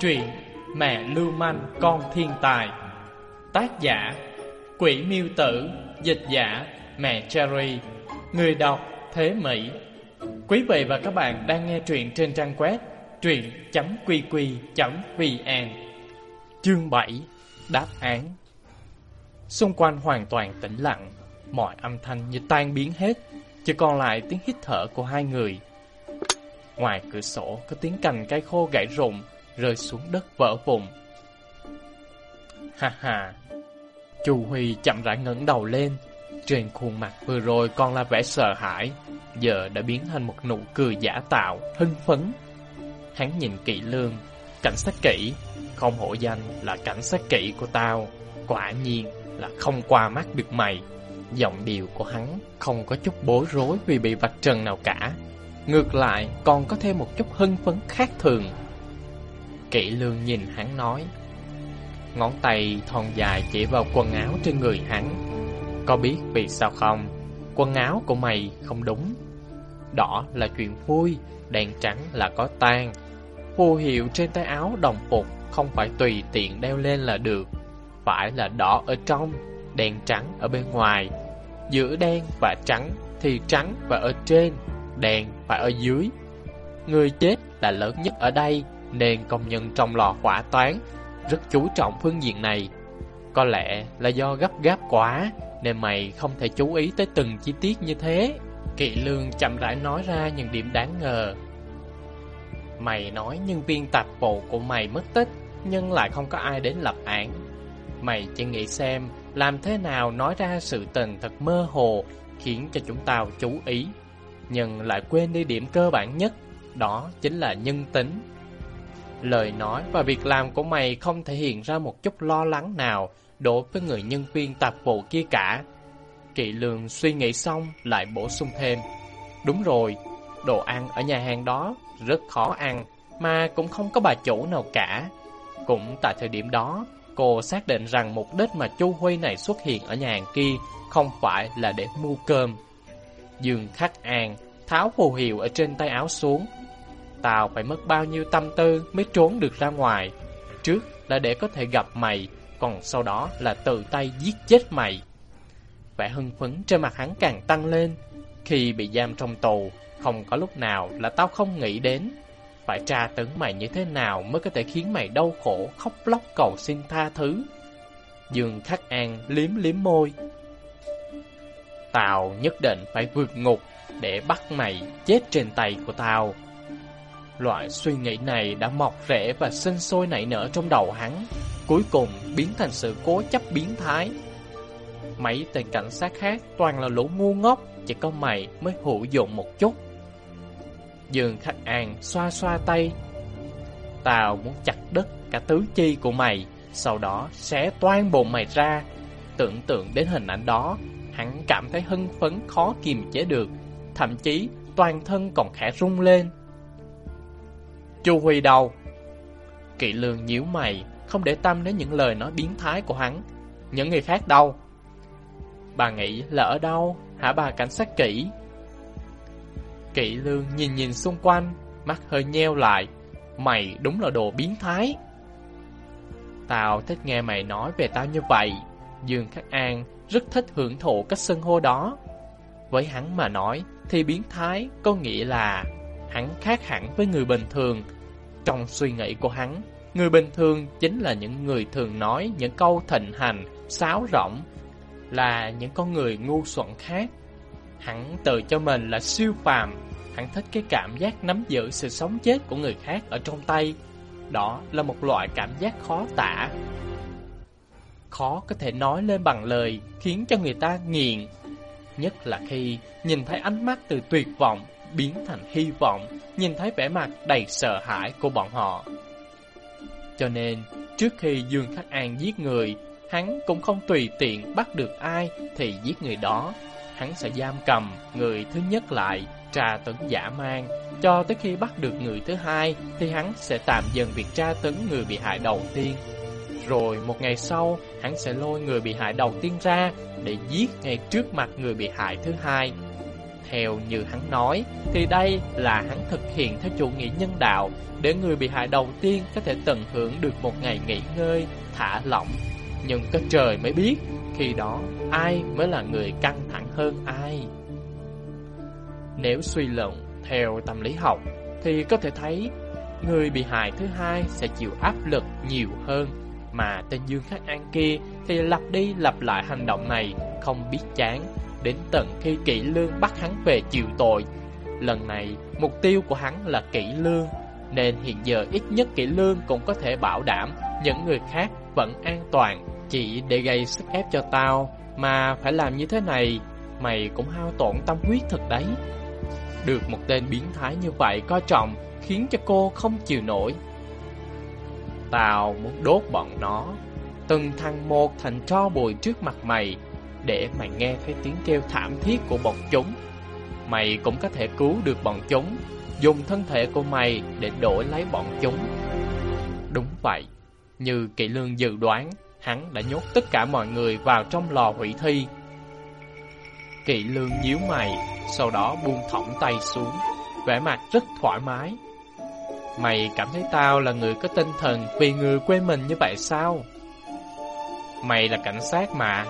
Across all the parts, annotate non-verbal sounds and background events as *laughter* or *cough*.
Truyện Mẹ Lưu Manh, Con Thiên Tài. Tác giả, Quỷ Miêu Tử. Dịch giả, Mẹ Cherry. Người đọc, Thế Mỹ. Quý vị và các bạn đang nghe truyện trên trang web truyện.qq.vn Chương 7 Đáp án. Xung quanh hoàn toàn tĩnh lặng, Mọi âm thanh như tan biến hết, Chỉ còn lại tiếng hít thở của hai người. Ngoài cửa sổ có tiếng cành cây khô gãy rụng Rơi xuống đất vỡ vụn Ha ha Chu Huy chậm rãi ngẩng đầu lên. Trên khuôn mặt vừa rồi còn là vẻ sợ hãi Giờ đã biến thành một nụ cười giả tạo, hưng phấn. Hắn nhìn kỹ lương Cảnh sát kỹ Không hổ danh là cảnh sát kỹ của tao Quả nhiên là không qua mắt được mày. Giọng điệu của hắn không có chút bối rối vì bị vạch trần nào cả. Ngược lại, còn có thêm một chút hưng phấn khác thường. Kỵ lương nhìn hắn nói, Ngón tay thon dài chỉ vào quần áo trên người hắn. Có biết vì sao không? Quần áo của mày không đúng. Đỏ là chuyện vui Đèn trắng là có tan Phù hiệu trên tay áo đồng phục Không phải tùy tiện đeo lên là được. Phải là đỏ ở trong Đèn trắng ở bên ngoài. Giữa đen và trắng Thì trắng và ở trên. Đèn phải ở dưới. Người chết là lớn nhất ở đây, Nên công nhân trong lò hỏa toán Rất chú trọng phương diện này. Có lẽ là do gấp gáp quá, Nên mày không thể chú ý tới từng chi tiết như thế. Kỵ lương chậm rãi nói ra những điểm đáng ngờ. Mày nói nhân viên tạp vụ của mày mất tích, Nhưng lại không có ai đến lập án. Mày chỉ nghĩ xem Làm thế nào nói ra sự tình thật mơ hồ, Khiến cho chúng tao chú ý. Nhưng lại quên đi điểm cơ bản nhất Đó chính là nhân tính Lời nói và việc làm của mày không thể hiện ra một chút lo lắng nào đối với người nhân viên tạp vụ kia cả. Kỵ lương suy nghĩ xong lại bổ sung thêm. Đúng rồi, đồ ăn ở nhà hàng đó rất khó ăn, mà cũng không có bà chủ nào cả. Cũng tại thời điểm đó, cô xác định rằng mục đích mà Chu Huy này xuất hiện ở nhà hàng kia không phải là để mua cơm. Dương Khắc An tháo phù hiệu ở trên tay áo xuống. Tao phải mất bao nhiêu tâm tư mới trốn được ra ngoài. Trước là để có thể gặp mày, còn sau đó là tự tay giết chết mày. Vẻ hưng phấn trên mặt hắn càng tăng lên. Khi bị giam trong tù, không có lúc nào là tao không nghĩ đến. Phải tra tấn mày như thế nào mới có thể khiến mày đau khổ, khóc lóc cầu xin tha thứ. Dương Khắc An liếm liếm môi. Tao nhất định phải vượt ngục để bắt mày chết trên tay của tao. Loại suy nghĩ này đã mọc rễ và sinh sôi nảy nở trong đầu hắn, cuối cùng biến thành sự cố chấp biến thái. Mấy tên cảnh sát khác toàn là lũ ngu ngốc, chỉ có mày mới hữu dụng một chút. Dương Khách An xoa xoa tay. Tao muốn chặt đứt cả tứ chi của mày, sau đó xé toan bụng mày ra. Tưởng tượng đến hình ảnh đó, hắn cảm thấy hưng phấn khó kiềm chế được, thậm chí toàn thân còn khẽ rung lên. Chu Huy đâu? Kỵ lương nhíu mày, không để tâm đến những lời nói biến thái của hắn. Những người khác đâu? Bà nghĩ là ở đâu, hả bà cảnh sát kỹ? Kỵ lương nhìn nhìn xung quanh, mắt hơi nheo lại. Mày đúng là đồ biến thái. Tao thích nghe mày nói về tao như vậy. Dương Khắc An rất thích hưởng thụ cách xưng hô đó. Với hắn mà nói, thì biến thái có nghĩa là hắn khác hẳn với người bình thường. Trong suy nghĩ của hắn, người bình thường chính là những người thường nói những câu thịnh hành, sáo rỗng, là những con người ngu xuẩn khác. Hắn tự cho mình là siêu phàm, hắn thích cái cảm giác nắm giữ sự sống chết của người khác ở trong tay. Đó là một loại cảm giác khó tả. Khó có thể nói lên bằng lời, khiến cho người ta nghiền. Nhất là khi nhìn thấy ánh mắt từ tuyệt vọng biến thành hy vọng, nhìn thấy vẻ mặt đầy sợ hãi của bọn họ. Cho nên, trước khi Dương Khắc An giết người, hắn cũng không tùy tiện bắt được ai thì giết người đó. Hắn sẽ giam cầm người thứ nhất lại, tra tấn giả mang. Cho tới khi bắt được người thứ hai thì hắn sẽ tạm dừng việc tra tấn người bị hại đầu tiên. Rồi một ngày sau, hắn sẽ lôi người bị hại đầu tiên ra để giết ngay trước mặt người bị hại thứ hai. Theo như hắn nói, thì đây là hắn thực hiện theo chủ nghĩa nhân đạo để người bị hại đầu tiên có thể tận hưởng được một ngày nghỉ ngơi, thả lỏng. Nhưng có trời mới biết, khi đó ai mới là người căng thẳng hơn ai. Nếu suy luận theo tâm lý học, thì có thể thấy người bị hại thứ hai sẽ chịu áp lực nhiều hơn, mà tên Dương Khắc An kia thì lặp đi lặp lại hành động này không biết chán, đến tận khi kỹ lương bắt hắn về chịu tội. Lần này, mục tiêu của hắn là kỹ lương, nên hiện giờ ít nhất kỹ lương cũng có thể bảo đảm những người khác vẫn an toàn. Chỉ để gây sức ép cho tao mà phải làm như thế này, mày cũng hao tổn tâm huyết thật đấy. Được một tên biến thái như vậy coi trọng khiến cho cô không chịu nổi. Tao muốn đốt bọn nó, từng thằng một thành tro bụi trước mặt mày, để mày nghe thấy tiếng kêu thảm thiết của bọn chúng. Mày cũng có thể cứu được bọn chúng, dùng thân thể của mày để đổi lấy bọn chúng. Đúng vậy, như kỵ lương dự đoán, hắn đã nhốt tất cả mọi người vào trong lò hủy thi. Kỵ lương nhíu mày, sau đó buông thõng tay xuống, vẻ mặt rất thoải mái. Mày cảm thấy tao là người có tinh thần vì người quê mình như vậy sao? Mày là cảnh sát mà,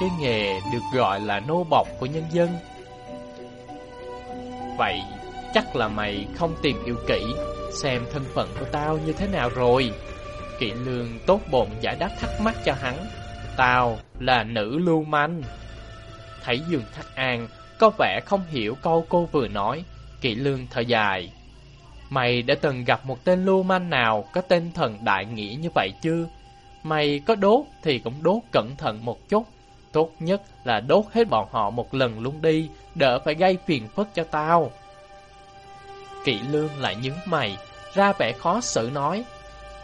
cái nghề được gọi là nô bọc của nhân dân. Vậy chắc là mày không tìm hiểu kỹ xem thân phận của tao như thế nào rồi. Kỵ lương tốt bụng giải đáp thắc mắc cho hắn. Tao là nữ lưu manh. Thấy Dương thắc An có vẻ không hiểu câu cô vừa nói, kỵ lương thở dài. Mày đã từng gặp một tên lưu manh nào có tên thần đại nghĩa như vậy chưa? Mày có đốt thì cũng đốt cẩn thận một chút. Tốt nhất là đốt hết bọn họ một lần luôn đi, đỡ phải gây phiền phức cho tao. Kỵ lương lại nhướng mày, ra vẻ khó xử nói.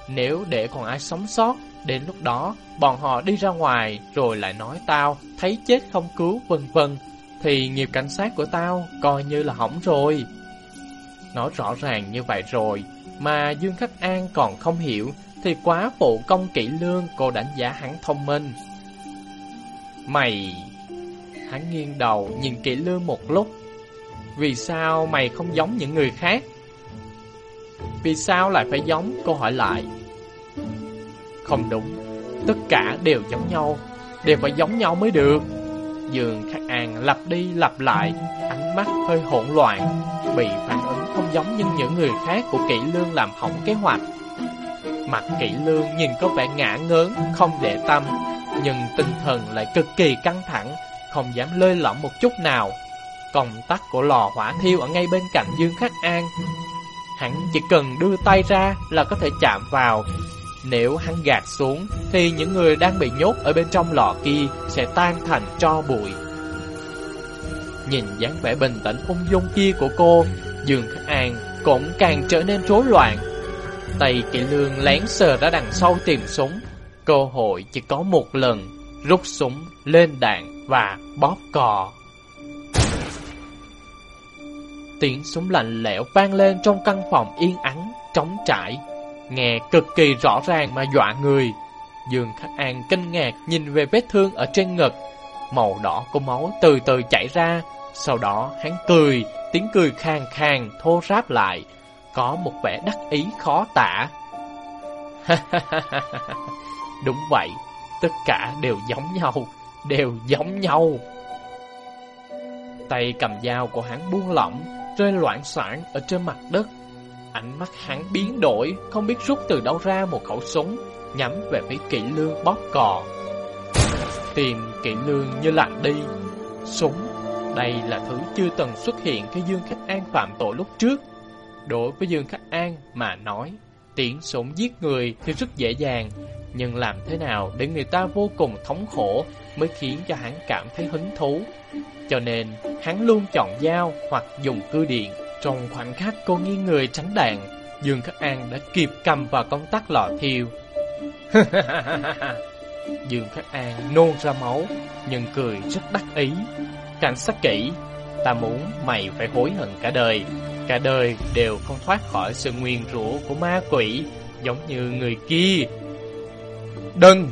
Nếu để còn ai sống sót, đến lúc đó bọn họ đi ra ngoài rồi lại nói tao thấy chết không cứu vân vân, thì nghiệp cảnh sát của tao coi như là hỏng rồi. Nói rõ ràng như vậy rồi, mà Dương Khắc An còn không hiểu, thì quá phụ công kỹ lương cô đánh giá hắn thông minh. Mày... Hắn nghiêng đầu nhìn kỹ lương một lúc. Vì sao mày không giống những người khác? Vì sao lại phải giống? Cô hỏi lại. Không đúng, tất cả đều giống nhau, đều phải giống nhau mới được. Dương Khắc An lặp đi lặp lại, ánh mắt hơi hỗn loạn, bị phản không giống như những người khác của kỹ lương làm hỏng kế hoạch. Mặt kỹ lương nhìn có vẻ ngã ngớn, không để tâm, nhưng tinh thần lại cực kỳ căng thẳng, không dám lơi lỏng một chút nào. Công tắc của lò hỏa thiêu ở ngay bên cạnh Dương Khắc An. Hắn chỉ cần đưa tay ra là có thể chạm vào. Nếu hắn gạt xuống, thì những người đang bị nhốt ở bên trong lò kia sẽ tan thành tro bụi. Nhìn dáng vẻ bình tĩnh ung dung kia của cô, Dương Khắc An cũng càng trở nên rối loạn. Tay kỵ lương lén sờ ra đằng sau tìm súng, Cơ hội chỉ có một lần, rút súng, lên đạn và bóp cò. Tiếng súng lạnh lẽo vang lên trong căn phòng yên ắng, trống trải, nghe cực kỳ rõ ràng mà dọa người. Dương Khắc An kinh ngạc nhìn về vết thương ở trên ngực, màu đỏ của máu từ từ chảy ra, sau đó hắn cười, tiếng cười khang khang thô ráp lại, có một vẻ đắc ý khó tả. *laughs* Đúng vậy, tất cả đều giống nhau, đều giống nhau. Tay cầm dao của hắn buông lỏng, rơi loạn soạn ở trên mặt đất. Ánh mắt hắn biến đổi, không biết rút từ đâu ra một khẩu súng, nhắm về phía kỵ lương bóp cò. Tìm kỵ lương như lạnh đi. Súng, đây là thứ chưa từng xuất hiện khi Dương Khách An phạm tội lúc trước. Đối với Dương Khách An mà nói, tiếng súng giết người thì rất dễ dàng, nhưng làm thế nào để người ta vô cùng thống khổ mới khiến cho hắn cảm thấy hứng thú. Cho nên, hắn luôn chọn dao hoặc dùng cưa điện. Trong khoảnh khắc cô nghi người tránh đạn, Dương Khắc An đã kịp cầm vào công tắc lò thiêu. *laughs* Dương Khắc An nôn ra máu, nhưng cười rất đắc ý. Cảnh sát kỹ, ta muốn mày phải hối hận cả đời. Cả đời đều không thoát khỏi sự nguyên rủa của ma quỷ, giống như người kia Đừng!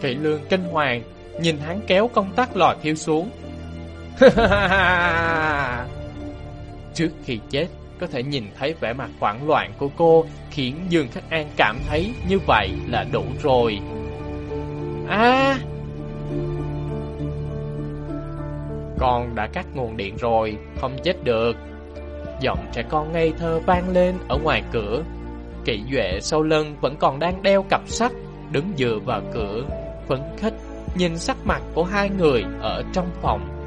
Kỵ lương kinh hoàng, nhìn hắn kéo công tắc lò thiêu xuống. *laughs* Trước khi chết, có thể nhìn thấy vẻ mặt hoảng loạn của cô khiến Dương Khắc An cảm thấy như vậy là đủ rồi. À! Con đã cắt nguồn điện rồi, không chết được. Giọng trẻ con ngây thơ vang lên ở ngoài cửa. Kỵ Duệ sau lưng vẫn còn đang đeo cặp sách, đứng dựa vào cửa, phấn khích, nhìn sắc mặt của hai người ở trong phòng